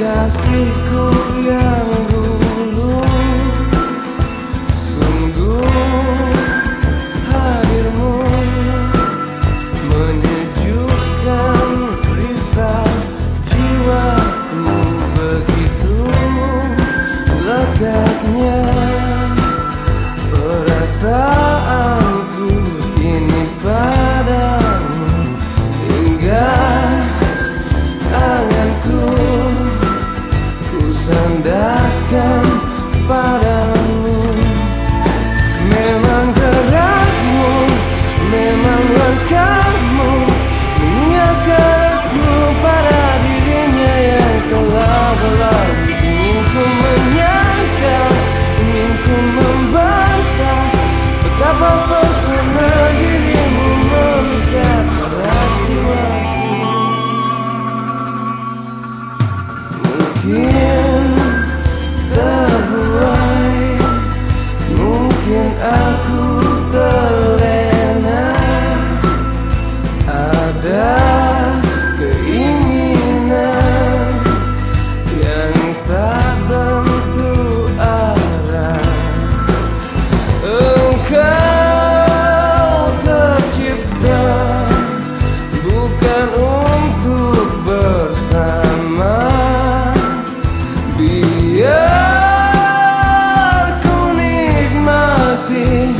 kasihku yang dulu. Sungguh hadirmu happy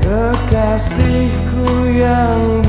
kekasihku yang